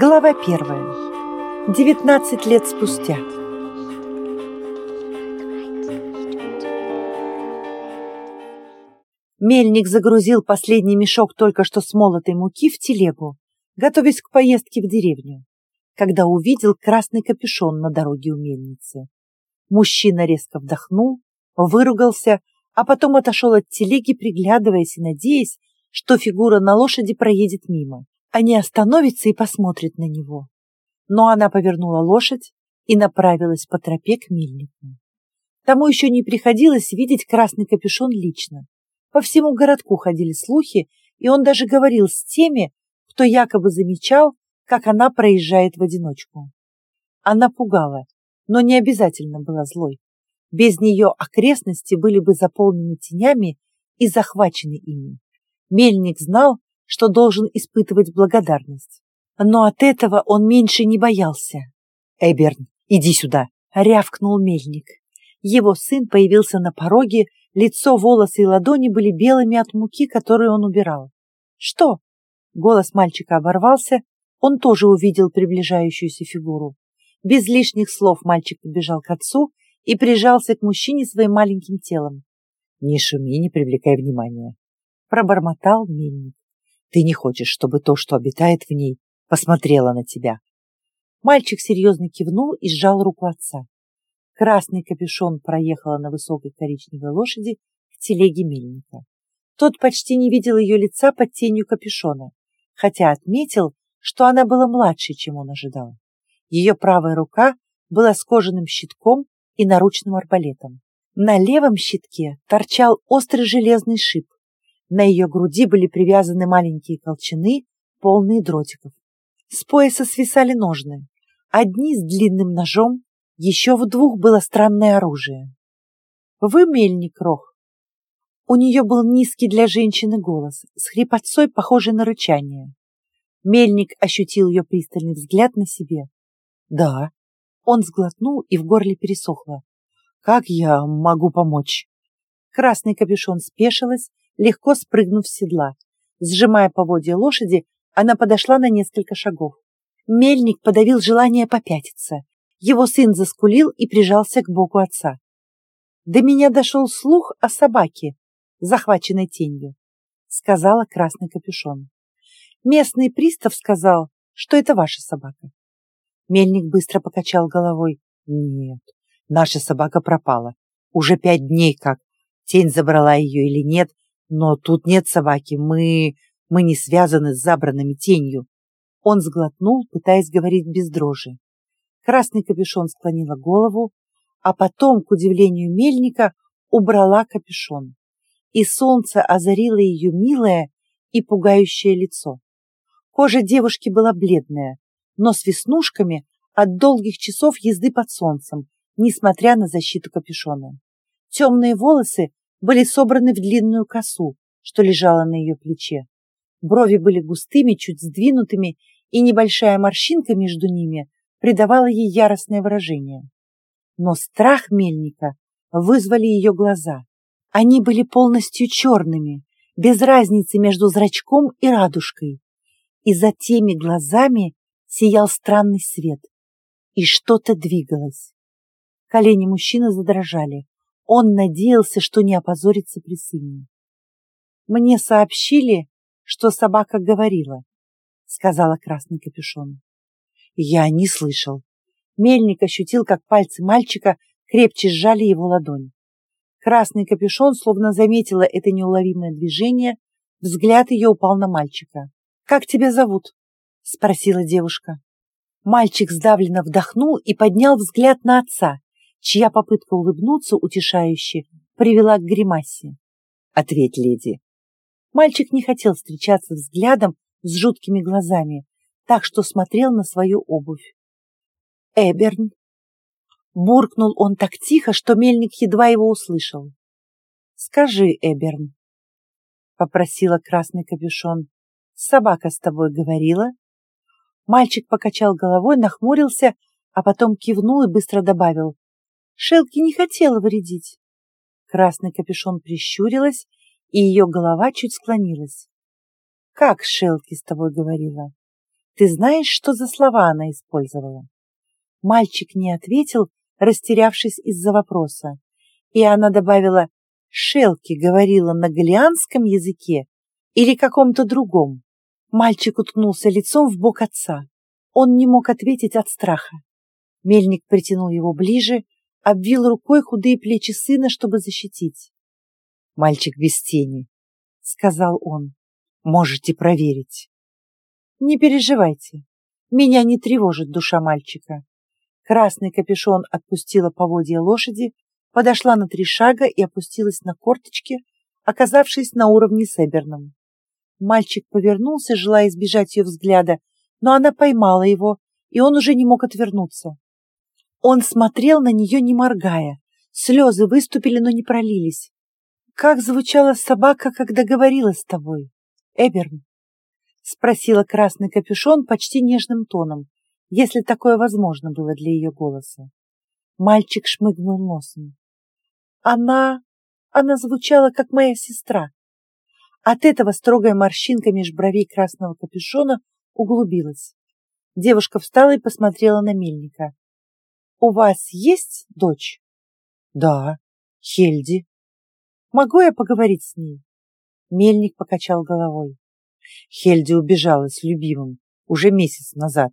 Глава первая. Девятнадцать лет спустя. Мельник загрузил последний мешок только что смолотой муки в телегу, готовясь к поездке в деревню, когда увидел красный капюшон на дороге у мельницы. Мужчина резко вдохнул, выругался, а потом отошел от телеги, приглядываясь и надеясь, что фигура на лошади проедет мимо, не остановится и посмотрит на него. Но она повернула лошадь и направилась по тропе к мельнику. Тому еще не приходилось видеть красный капюшон лично. По всему городку ходили слухи, и он даже говорил с теми, кто якобы замечал, как она проезжает в одиночку. Она пугала, но не обязательно была злой. Без нее окрестности были бы заполнены тенями и захвачены ими. Мельник знал, что должен испытывать благодарность. Но от этого он меньше не боялся. «Эберн, иди сюда!» — рявкнул Мельник. Его сын появился на пороге, лицо, волосы и ладони были белыми от муки, которую он убирал. «Что?» — голос мальчика оборвался, он тоже увидел приближающуюся фигуру. Без лишних слов мальчик побежал к отцу и прижался к мужчине своим маленьким телом. «Не шуми, не привлекай внимания», — пробормотал мельник. «Ты не хочешь, чтобы то, что обитает в ней, посмотрело на тебя». Мальчик серьезно кивнул и сжал руку отца. Красный капюшон проехала на высокой коричневой лошади к телеге мельника. Тот почти не видел ее лица под тенью капюшона, хотя отметил, что она была младше, чем он ожидал. Ее правая рука была с кожаным щитком и наручным арбалетом. На левом щитке торчал острый железный шип. На ее груди были привязаны маленькие колчаны, полные дротиков. С пояса свисали ножны. Одни с длинным ножом, еще в двух было странное оружие. «Вы мельник, Рох?» У нее был низкий для женщины голос, с хрипотцой, похожий на рычание. Мельник ощутил ее пристальный взгляд на себе. «Да», он сглотнул и в горле пересохло. «Как я могу помочь?» Красный капюшон спешилась, легко спрыгнув с седла. Сжимая поводья лошади, она подошла на несколько шагов. Мельник подавил желание попятиться. Его сын заскулил и прижался к боку отца. До меня дошел слух о собаке, захваченной тенью, сказала красный капюшон. Местный пристав сказал, что это ваша собака. Мельник быстро покачал головой. Нет, наша собака пропала. Уже пять дней как. Тень забрала ее или нет, но тут нет собаки. Мы... мы не связаны с забранными тенью. Он сглотнул, пытаясь говорить без дрожи. Красный капюшон склонила голову, а потом, к удивлению мельника, убрала капюшон. И солнце озарило ее милое и пугающее лицо. Кожа девушки была бледная, но с веснушками от долгих часов езды под солнцем, несмотря на защиту капюшона. Темные волосы были собраны в длинную косу, что лежала на ее плече. Брови были густыми, чуть сдвинутыми, и небольшая морщинка между ними придавала ей яростное выражение. Но страх мельника вызвали ее глаза. Они были полностью черными, без разницы между зрачком и радужкой. И за теми глазами сиял странный свет, и что-то двигалось. Колени мужчины задрожали. Он надеялся, что не опозорится при сыне. «Мне сообщили, что собака говорила», — сказала красный капюшон. Я не слышал. Мельник ощутил, как пальцы мальчика крепче сжали его ладонь. Красный капюшон словно заметила это неуловимое движение, взгляд ее упал на мальчика. «Как тебя зовут?» — спросила девушка. Мальчик сдавленно вдохнул и поднял взгляд на отца, чья попытка улыбнуться утешающе привела к гримасе. «Ответь, леди». Мальчик не хотел встречаться взглядом с жуткими глазами, так что смотрел на свою обувь. «Эберн!» Буркнул он так тихо, что мельник едва его услышал. «Скажи, Эберн!» Попросила красный капюшон. «Собака с тобой говорила?» Мальчик покачал головой, нахмурился, а потом кивнул и быстро добавил. Шелки не хотела вредить. Красный капюшон прищурилась, и ее голова чуть склонилась. «Как Шелки с тобой говорила? Ты знаешь, что за слова она использовала? Мальчик не ответил, растерявшись из-за вопроса. И она добавила, Шелки говорила на галианском языке или каком-то другом. Мальчик уткнулся лицом в бок отца. Он не мог ответить от страха. Мельник притянул его ближе, обвил рукой худые плечи сына, чтобы защитить. «Мальчик без тени», — сказал он. «Можете проверить». «Не переживайте. Меня не тревожит душа мальчика». Красный капюшон отпустила поводья лошади, подошла на три шага и опустилась на корточки, оказавшись на уровне с Эберном. Мальчик повернулся, желая избежать ее взгляда, но она поймала его, и он уже не мог отвернуться. Он смотрел на нее, не моргая. Слезы выступили, но не пролились. «Как звучала собака, когда говорила с тобой, Эберн?» Спросила красный капюшон почти нежным тоном, если такое возможно было для ее голоса. Мальчик шмыгнул носом. «Она... она звучала, как моя сестра». От этого строгая морщинка меж бровей красного капюшона углубилась. Девушка встала и посмотрела на мельника. «У вас есть дочь?» «Да, Хельди». «Могу я поговорить с ней?» Мельник покачал головой. Хельди убежала с любимым уже месяц назад.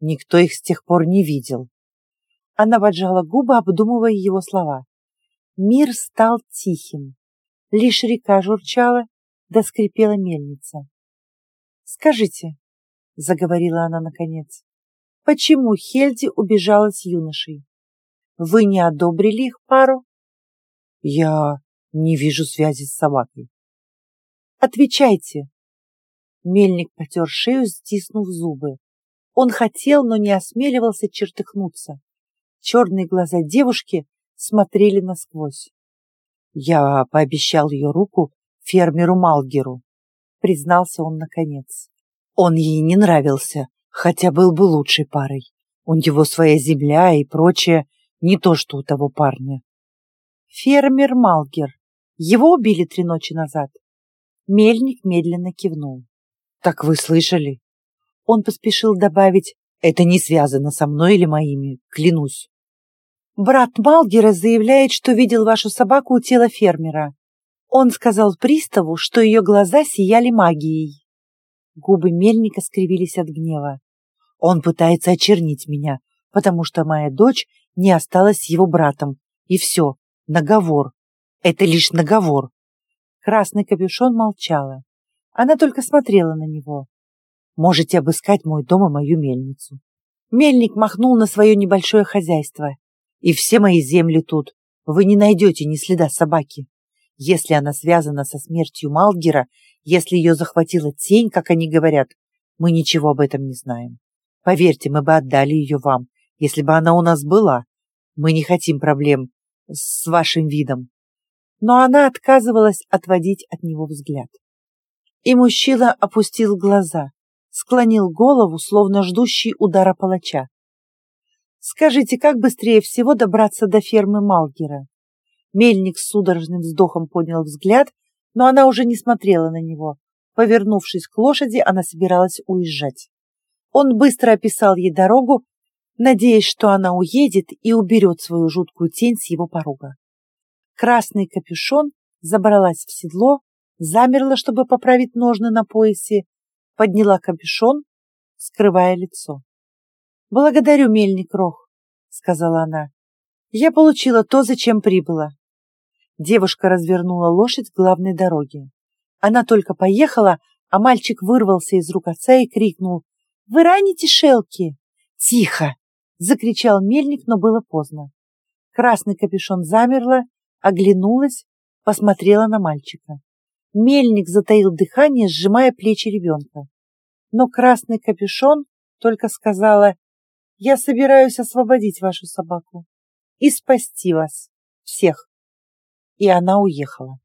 Никто их с тех пор не видел. Она поджала губы, обдумывая его слова. Мир стал тихим. Лишь река журчала, да скрипела мельница. «Скажите», — заговорила она наконец, Почему Хельди убежала с юношей? Вы не одобрили их пару? Я не вижу связи с собакой. Отвечайте. Мельник потер шею, стиснув зубы. Он хотел, но не осмеливался чертыхнуться. Черные глаза девушки смотрели насквозь. Я пообещал ее руку фермеру Малгеру, признался он наконец. Он ей не нравился, хотя был бы лучшей парой. У него своя земля и прочее, не то что у того парня. Фермер Малгер. Его убили три ночи назад. Мельник медленно кивнул. Так вы слышали? Он поспешил добавить, это не связано со мной или моими, клянусь. Брат Малгера заявляет, что видел вашу собаку у тела фермера. Он сказал приставу, что ее глаза сияли магией. Губы мельника скривились от гнева. Он пытается очернить меня, потому что моя дочь не осталась его братом. И все, наговор. Это лишь наговор. Красный капюшон молчала. Она только смотрела на него. Можете обыскать мой дом и мою мельницу. Мельник махнул на свое небольшое хозяйство. И все мои земли тут. Вы не найдете ни следа собаки. Если она связана со смертью Малгера, если ее захватила тень, как они говорят, мы ничего об этом не знаем. Поверьте, мы бы отдали ее вам, если бы она у нас была. Мы не хотим проблем с вашим видом. Но она отказывалась отводить от него взгляд. И мужчина опустил глаза, склонил голову, словно ждущий удара палача. «Скажите, как быстрее всего добраться до фермы Малгера?» Мельник с судорожным вздохом поднял взгляд, но она уже не смотрела на него. Повернувшись к лошади, она собиралась уезжать. Он быстро описал ей дорогу, надеясь, что она уедет и уберет свою жуткую тень с его порога. Красный капюшон забралась в седло, замерла, чтобы поправить ножны на поясе, подняла капюшон, скрывая лицо. «Благодарю, мельник Рох», — сказала она. «Я получила то, зачем прибыла». Девушка развернула лошадь к главной дороге. Она только поехала, а мальчик вырвался из рук отца и крикнул вы раните Шелки? Тихо! Закричал мельник, но было поздно. Красный капюшон замерла, оглянулась, посмотрела на мальчика. Мельник затаил дыхание, сжимая плечи ребенка. Но красный капюшон только сказала, «Я собираюсь освободить вашу собаку и спасти вас всех». И она уехала.